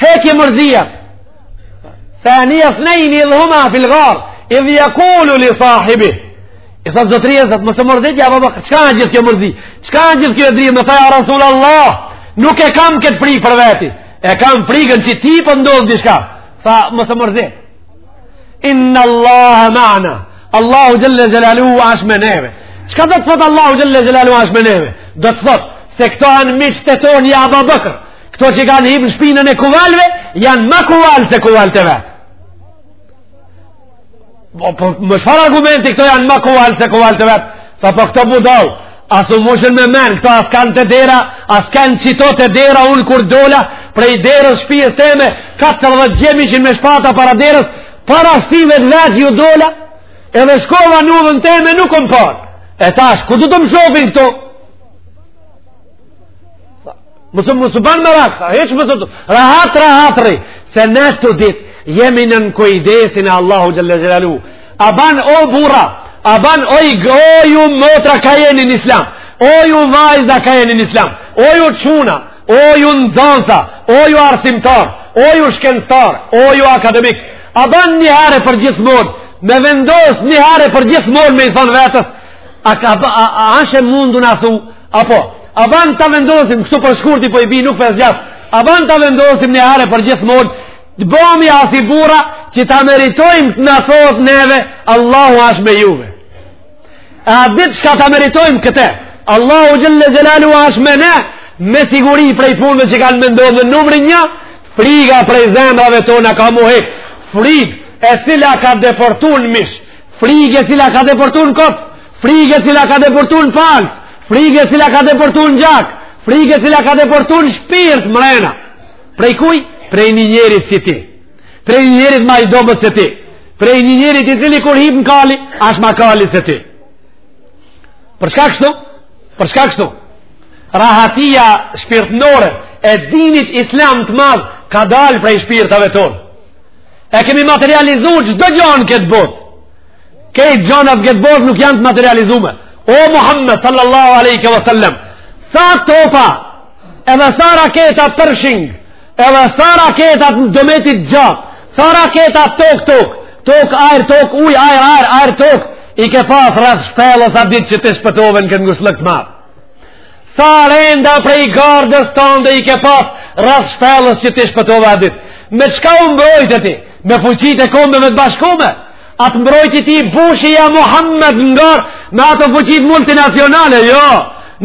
Hekje mërzia. Thanije thnejni idh huma fil gar, idh jekulu li sahibi. I thotë zotnisë vet, mos u mërzit, ja Eba Bekër, çka âsht gjithë kjo mërzi? Çka âsht gjithë kjo frikë? Më tha, ja Resulallah, nuk e kam këtë frigë për veti. E kam frigën që ty po të ndodh diçka. Tha, mos u mërzit. Innallahe meana. Allahu xhelle xhelaluhu ashtë me neve. Çka do të thotë Allahu xhelle xhelaluhu ashtë me neve? Do të thotë, se këto janë miqtë tonë ja Eba Këto që kanë hip në shpinën e kuvalve, janë ma kuval se kuvalt e vet. Po, po, me çfarë argumenti këto janë ma kuval se kuvalt e vet. Tha po këto budallë, a s'u mushën me men, këto a s'kanë te dera, a s'kanë qito te dera unë kur dola, prej derës shpisë teme, 14 djem ishin me shpata para derës, para syve të vet ju dola, edhe shkova në udhën teme nuk më panë. E tash, ku do të më shofin këto? Mos, mos u ban merak, s'ke hiç mos të... Rahat, rahat rri, se ne të dy jemi nën kujdesin e Allahu xhelle xhelaluhu. A ban o burra, a ban o ju motra kah jeni në islam, o ju vajza kah jeni në islam, o ju çuna, o ju nxansa, o ju arsimtarë, o ju shkencëtarë, o ju akademikë. A ban një herë përgjithmonë, me vendosë një herë përgjithmonë me i thanë vetes, a âsht e mundun athu, Apo, a ban ta vendosim, këtu për shkurti po i bi nuk po e zgjas, a ban ta vendosim një here përgjithmonë, të bahemi asi burra që ta meritojmë të na thotë neve Allahu asht me juve. A ditë ka ta meritojmë këtë? Allahu xhelle xhelaluhu asht me ne me siguri prej punëve që ka me ndodhë në numrin 1, friga prej zemrave tona ka m'u hekë. Frigë e cila ka depërtu në mish, frigë e cila ka depërtu në koc. Frigë e cila ka depërtu në palcë, frigë e cila ka depërtu në gjak, frigë e cila ka depërtu në shpirt mrena. Prej kujt? Prej një njerit si ti. Prej një njerit ma i dobët se ti. Prej një njerit i cili kur hip në kali, ashtë ma kali se ti. Për çka kështu? Për çka kështu? Rahatia shpirtënore e dinit islam të madh ka dalë prej shpirtave tonë. E kemi materializu çdo gja në këtë botë. Krejt gjanat në këtë botë nuk janë të materializume. O Muhammed sallallahu alejke ve sel-lem, sa topa edhe sa raketa Pershing, edhe sa raketa të dometit gjatë, sa raketa tokë tokë, tokë ajër, tokë ujë, ajër ajër, ajër tokë, i ke pas rreth shpellës at ditë që ti shpëtove në këtë ngushtllëk të madh. Sa renda prej gardës tande i ke pas rreth shpellës që ti shpëtove at ditë. Me çka u mbrojte ti? Me fuqitë e kombeve të bashkume? A të mbrojti ty Bushi ja Muhammed ngar me ato fuqitë multinacionale, jo.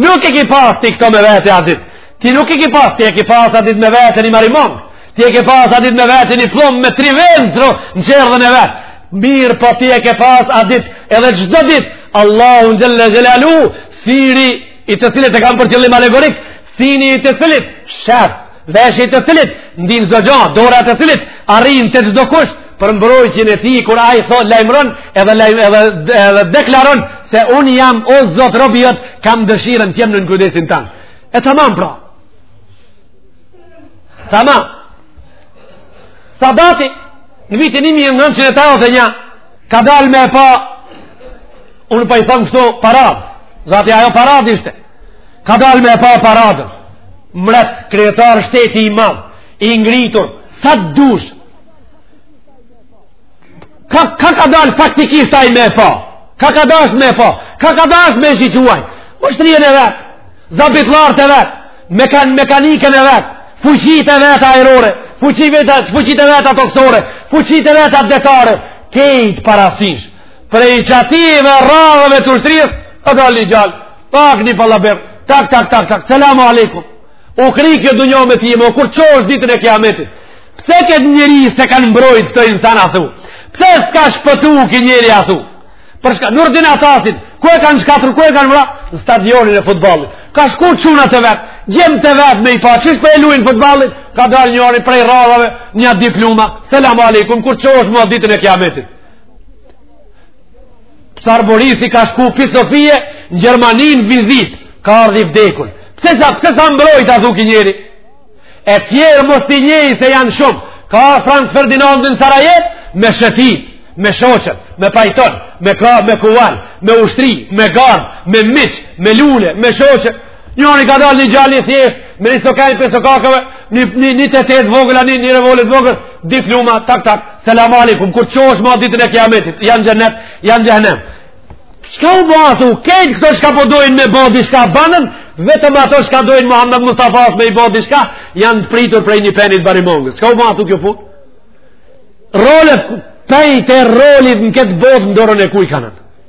Nuk e ki pas ti këto me vete at ditë. Ti nuk e ki pas, ti e ki pas at ditë me vete një marimongë. Ti e ki pas at ditë me vete një pllum me tri vezë në çerdhen e vet. Mirëpo ti e ki pas at ditë edhe çdo ditë Allahun xhel-le xhelaluhu, syri i të cilit e kam për qëllim alegorik, syni i të cilit shef. Veshi i të cilit ndin çdo gjo, dora e të cilit arrin te çdokush, për mbrojtjen e tij, kur ai thot, lajmëron, edhe, lajm, edhe, edhe deklaron, se unë jam, o Zot, robi jot, kam dëshirën t'jem nën kujdesin tan. E tamam pra. Tamam. Sadati, në vitin 1981, ka dalë me e pa, unë po i thom kështu, paradë. Zati, ajo paradë ishte. Ka dalë me e pa paradën, mret, kryetar shteti i madh, i ngritur, sa të dush. Ka, ka ka dalë faktikisht ai me e pa, ka ka dasht me e pa, ka ka dasht me e shiqu ai ushtrinë e vet, zabitllarët e vet, mekan, mekanikën e vet, fuqitë e veta ajrore, fuqitë e veta toksore, fuqitë e veta detare, kejt parasysh, prej qatyne radhëve të ushtrisë, ka dalë një djalë, Pak një palaber, tak, tak, tak, tak, selamu alejkum. U kry kjo dunjo me ty, ma kur çohesh ditën e kiametit. Pse këtë njeri s'e kanë mbrojt këto insana a thu? Pse s'ka shpëtu ky njeri a thu? Për shka, Nurdin Atasin, ku e kanë shkatrru, ku e kanë vra? Në stadionin e futbollit. Ka shku çunat e vet, djemt e vet me i pa, qysh po e lujn futbollin? Ka dalë njëri prej radhëve, një dy pluma, selamu alejkum, kur çohesh ma ditën e kiametit. Car Borisi ka shku pej Sofie në Gjermani n'vizitë, ka ardh i vdekun. Pse s'a, pse s'a mbrojt, a thu ky njeri? E tjerë mos t'i njeh se janë shumë. Ka Franz Ferdinandi në Sarajevë, me shëtit, me shoqen, me pajton, me, ka, me kual, me ushtri, me gardë, me miq, me lule, me shoqen. Njëri ka dalë një djalë i thjeshtë, me një sokak pej sokakëve, një, një, një të tëtë vogël, një, një revole t'vogël, dy pluma, tak, tak, selam alejkum, kur çohesh ma ditën e kiametit, ja n'xhennet, ja n'xhehennem. Shka u ba a thu, kejt këto shka po dojnë me bo diçka bajnë, vetëm ato shka dojnë Muhammed Mustafa me i bo diçka, janë të pritur prej një peni t'marimongës. Shka u ba a thu kjo punë? Rolet, pejt e rolit në këtë botë në dorën e kujt kanë.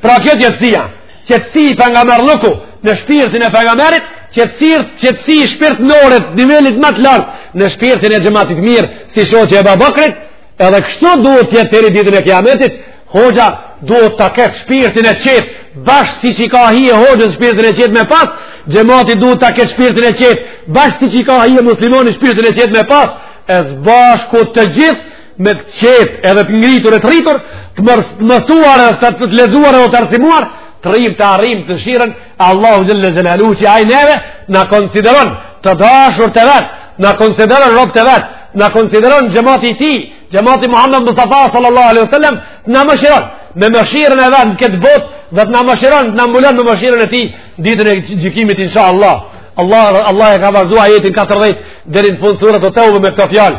Pra kjo qetësia, qetësi pejgamberllëku në shpirtin e pejgamberit, qetësi, qetësi shpirtnore të nivelit më të lartë në shpirtin e xhematit mirë si shoqi Ebu Bekrit, edhe kështu duhet të jetë deri ditën e kiametit, hoxha duhet ta ketë shpirtin e qetë, bash siç i ka hije hoxhës shpirtin e qetë me pas, xhemati duhet ta ketë shpirtin e qetë, bash siç i ka hije muslimani shpirtin e qetë me pas, e së bashku të gjithë me të qetë edhe të ngritur e të rritur, të mësuar e të të lexuar e të arsimuar, të rrim të arrim mëshirën, Allahu xhel-le xhelaluhu që ai neve, na konsideron të dashur të vet, na konsideron rob të vet, na konsideron xhemati i tij, xhemati Muhammed Mustafa sallallahu alaihi sallam, të na mëshiron, me mëshirën e vet në këtë botë, dhe të na mëshiron, të na mbulon me mëshirën e tij, ditën e gjykimit, insha Allah. Allah, Allah e ka vazhdu ajetin 14 deri në fund sures et-Teube me këto fjalë.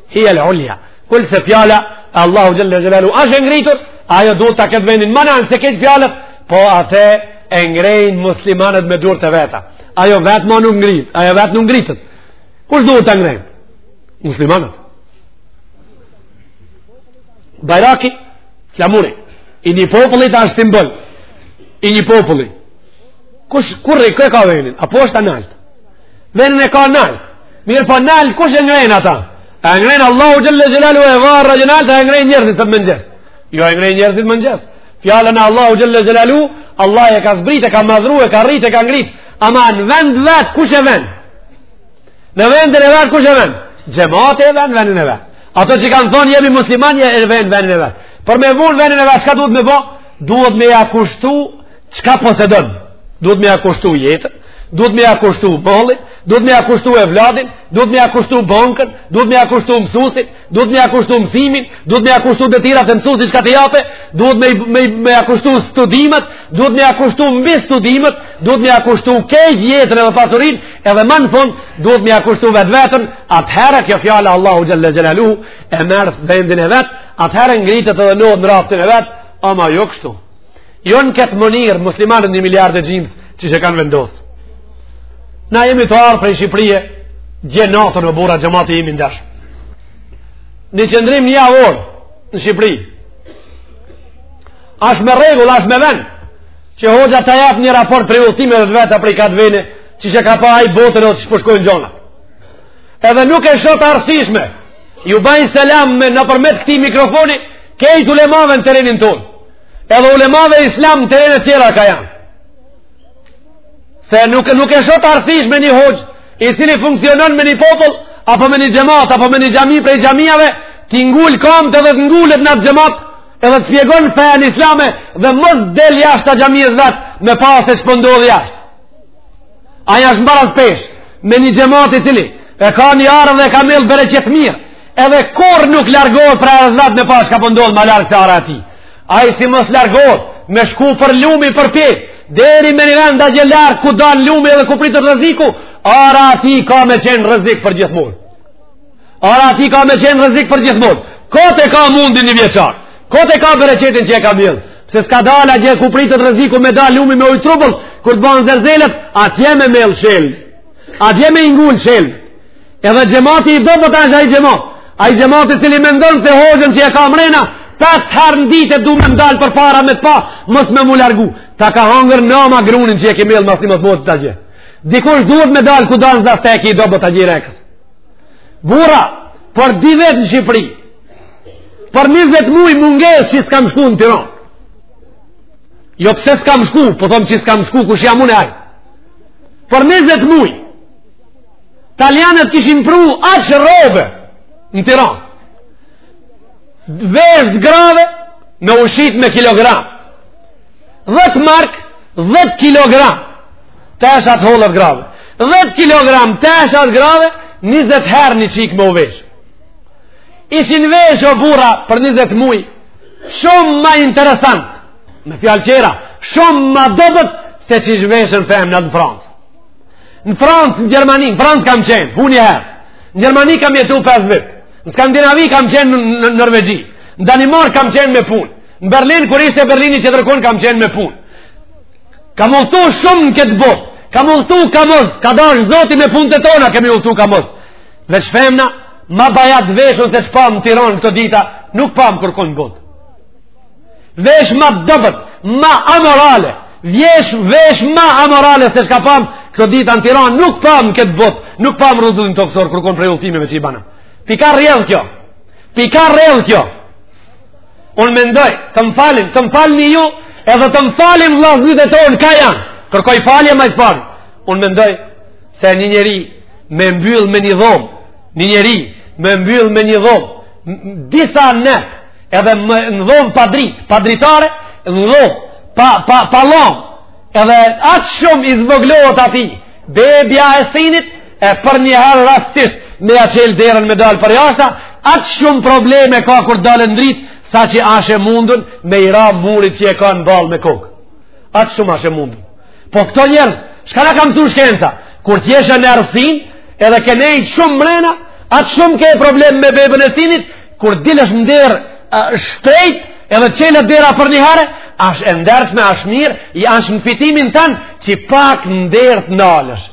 Hije el ulja. Kul se fjala, Allahu xhel-le xhelaluhu, asht e ngritur, ajo duhet ta ketë venin, ma nalt se kejt fjalët, po atë e ngrejnë muslimanët me durt e veta. Ajo vetë ma nuk ngrit, ajo vetë nuk ngritet. Kush duhet ta ngrejnë? Muslimanët. Bajraki, flamuri, i një popullit asht simbol, i një popullit. Kush, kurre, ku e ka venin? A poshtë a nalt? Venin e ka nalt. Mirëpo nalt, kush e ngren atë? A e ngren Allahu xhel-le xhelaluhu e var atje nalt, a e ngrenë njerëzit në mëngjes. Jo e ngrenë njerëzit mëngjes. Fjalën e Allahu xhel-le xhelaluhu, Allah e ka zbrit, e ka madhru, e ka rrit, e ka ngrit. Ama në vend vet, kush e ven? Në vendin e vet, kush e ven? Xhemati e ven, vendin e vet. Ato që kanë thonë, jemi musliman e ven, vendin e vet. Për me vu në vendin e vet, çka duhet me bo? Duhet me ja kushtu Çka posedon? Duhet me ja kushtu jetën, duhet me ja kushtu mallin, duhet me ja kushtu evladin, duhet me ja kushtu bankën, duhet me ja kushtu mësusin, duhet me ja kushtu mësimin, duhet me ja kushtu detyrat e mësusit çka t'i jape, duhet me, me, me ja kushtu studimet, duhet me ja kushtu mbistudimet, duhet me ja kushtu kejt jetën edhe pasurinë, edhe më në fund, duhet me ja kushtu vetveten, atëherë kjo fjala Allahu xhel-le xhelaluhu e merr vendin e vet, atëherë ngritet edhe vnohet në raftin e vet, ama jo kështu. Jo në këtë mënyrë, muslimanët një miliard e gjymës që çka kanë vendosë. Na jemi të ardhë prej Shqipërije, dje natën o burra xhemat i jemi i ndershëm. Në qëndrim njëjavor në Shqipëri, asht me rregull, asht me vend, që hoxha ta japë një raport prej udhëtimeve të veta prej ka të vene, që çka ka pa ai botën o të shpëshkojnë po gjona. Edhe nuk e shoh të arsyshme, ju bajnë selam me nëpërmjet këtij mikrofoni, kejt ulemave në terenin tonë. Edhe ulemave islam në terene tjera ka janë. Se nuk, nuk e shoh të arsyshme një hoxhë, i cili funksionon me një popull, apo me një xhemat, apo me një xhami prej xhamiave, t'i ngul kamt edhe të ngulet në atë xhemat, edhe të shpjegon fenë islame, dhe mos del jashta xhamisë vet, me pa se ç'po ndodh jashtë. Ai asht baraspeshë, me një xhemat i cili, e ka një arë dhe ka mjellë bereqet mirë, Edhe kur nuk largohet pra edhe vet me pa çka po ndodh po ma larg se ara e tij. Ai si mos largohet, me shku për lumi përpjetë, deri me një vend a gjelar ku del lumi edhe ku pritet rreziku, ara e tij ka me qenë rrezik përgjithmonë. Ara e tij ka me qenë rrezik përgjithmonë. Kot e ka mundin njëvjeçar, kot e ka bereqetin që e ka mjellë, se s'ka dalë atje ku pritet rreziku me dal lumi me ujë trubull, kur të banë zerzelet, atje me mjellë shelq, atje me ngulë shelq, Edhe xhemati i dobët është ai xhemat. Ai xhemat i cili mendon se hoxhën që e ka mrena, pesë herë në ditë e du me ndalë përpara me të pa, mos me m'u largu. Ta ka hangër në ama grunin që e ke mjellë, mas një mos mos të gjë. Dikush duhet me dalë ku dalë zda shtegu i dobët atje i rekës. Burra, për dy vjet në Shqipëri, për njëzet muj mungesë që s'kam shku në Tiron. Jo pse s'kam shku, po thom që s'kam shku, kush jam unë e ajë. Për njëzet muj, Talianët kishin pru aq rrobe në Tiran. Veshë grave me u shit me kilogram. 10 mark, 10 kilogram. Teshat e hollat grave. 10 kilogram teshat grave, 20 herë një çikë me u veshë. Ishin veshë o burra për 20 muj, shumë ma interesant, me fjalë tjera, shumë ma dobët seç ishin veshun femna në Francë. Në Francë, në Gjermani, në Francë kam qenë, po një herë. Në Gjermani kam jetu 5 vjet. Në Skandinavi kam qenë në Norvegji. Në Danimarkë kam qenë me punë. Në Berlin, kur ishte Berlini që tërkon, kam qenë me punë. Kam udhëtu shumë në këtë botë. Kam udhëtu kahmos. Ka dashtë Zoti me punët tona kemi udhëtu kahmos. Veç femna, ma bajat veshun seç pamë në Tironë këto dita, nuk pamë kërkun në botë. Vesh ma dobët, ma amorale, vesh vesh ma amorale se çka pam, këto dita në Tiran, nuk pam këtë botë, nuk pam në rruzullin tokësor, kërkun prej udhëtimeve që i banë. Pej ka rrjedh kjo, pej ka rrjedh kjo. Unë mendoj, të më falni, të më falni ju, edhe të më falin vllaznit e tonë, ka janë, kërkoj falje ma së pari. Unë mendoj, se një njeri me mbyllë me një dhomë, një njeri me mbyllë me një dhomë, disa net, edhe më në dhomë pa dritë, pa dritare, në dhomë pa pa pa llamp. Edhe aq shumë i zvoglohet atij bebja e sinit e për një herë rastisht me ja çel derën me dal përjashta, aq shumë probleme ka kur del në dritë, saqë asht e mundun me i ra murit që e ka në ball me kokë. Aq shumë asht e mundun. Po këto njerëz, çka na ka mësu shkenca? Kur ti je në errsinë, edhe ke nejt shumë mrena, aq shumë ke problem me bebën e sinit, kur dilsh në derë shtrejt edhe çelet dera përnjëherë asht e ndershme asht mirë asht në fitimin tand që pak në derë të nalesh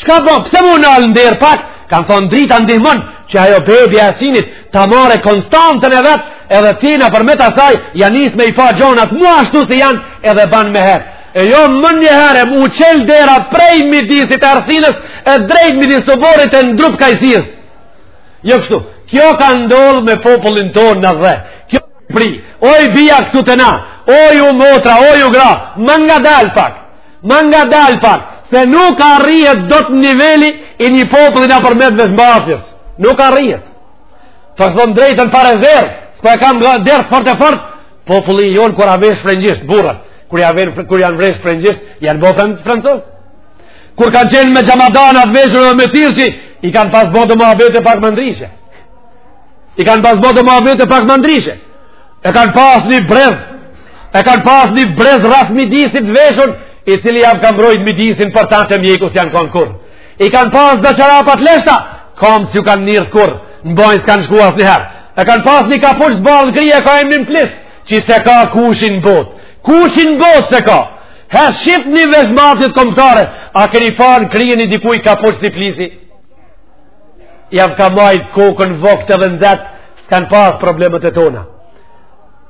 çka po pse m'u nal në derë pak kanë thonë drita ndihmon që ajo bebja e synit ta marre konstanten e vet edhe ti nëpërmet asaj ja nisë me i pa gjonat mu ashtu si janë edhe ban me herë e jo menjëherë m'u çel dera prej midisit errsinës e drejt midis t'oborrit e në dru t'kajsisë Jo kështu, kjo ka ndodhë me popullin tonë në dhe, kjo ka pri, oj bija këtu te na, o ju motra, o ju gra, ma ngadalë pak, ma ngadalë pak, se nuk arrihet dot niveli i një populli nëpërmet veshmbathjes, nuk arrihet, të them të drejtën pare zërë, s'po e kam dert fort e fort, populli jonë kur a vesh frëngjisht, burrat, kur janë vesh frëngjisht, janë bo francez, Kur kanë qenë me xhamadana të veshur dhe me tirqi, i kanë pas bo do muhabete pak ma ndryshe. I kanë pas bo do muhabete pak ma ndryshe. E kanë pas një brez, e kanë pas një brez rreth midisit të veshur, i cili jau ka mbrojt midisin për ta te mjeku s'janë kanë kurrë. I kanë pas dhe çarapat leshta, komt s'ju kanë ngri kurrë, në banjë s'kanë shku asnjëherë. E kanë pas një kapuç të bardhë në krye, ka emnin plis. Që s'e ka kush n'botë. Kush n'botë s'e ka. He shifni veshmbathjet kombëtare. A keni pa n'kryen e dikuj kapuç si plisi? Jau ka majt kokën vokët edhe nxehtë. S'kanë pas problemet e tona.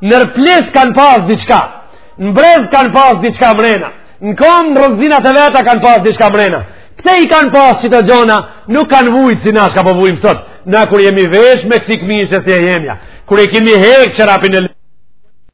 Nër plis kanë pas diçka. Në brez kanë pas diçka mrena. Në kom rëndësinat e veta kanë pas diçka mrena. Pse i kanë pas qito gjona, nuk kanë vujt si na çka po vujmë sot. Na kur jemi vesh me kësi këmishe si e jemja. Kur e kemi hek çarapin e lë.